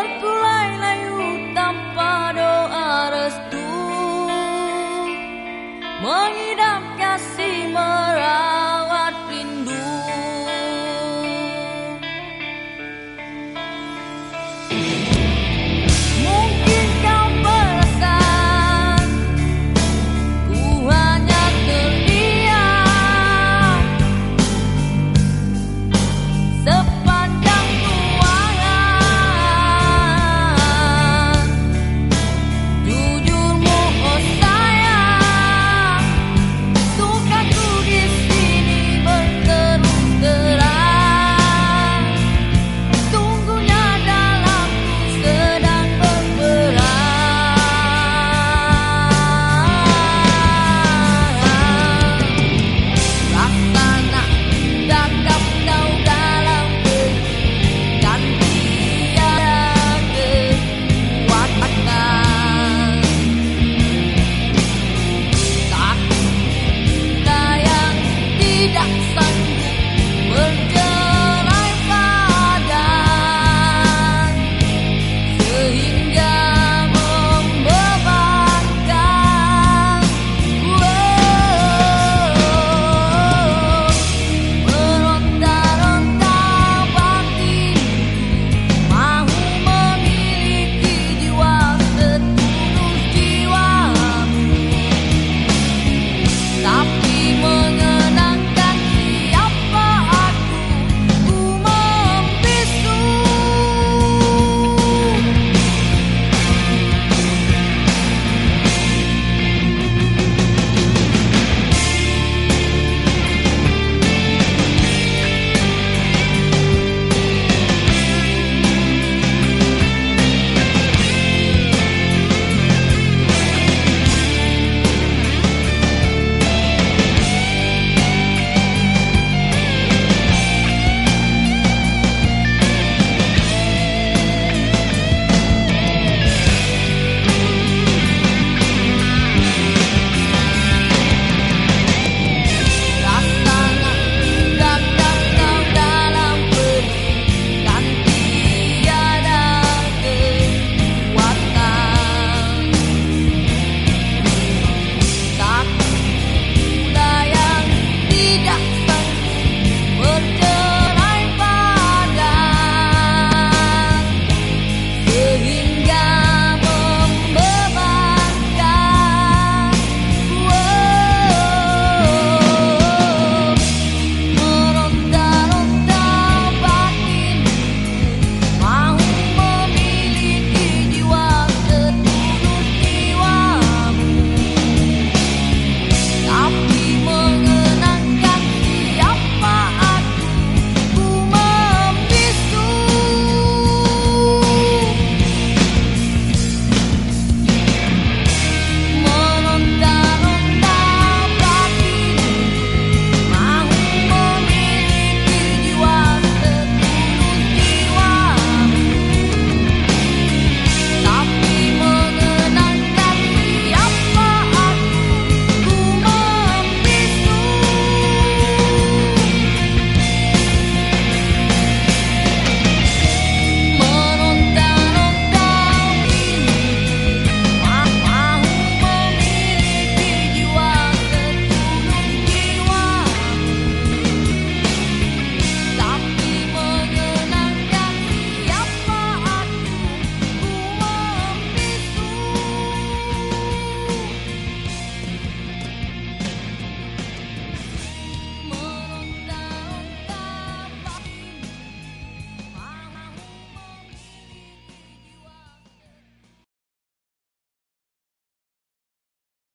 Berkulai layu tanpa doa restu. Mengidap kasih like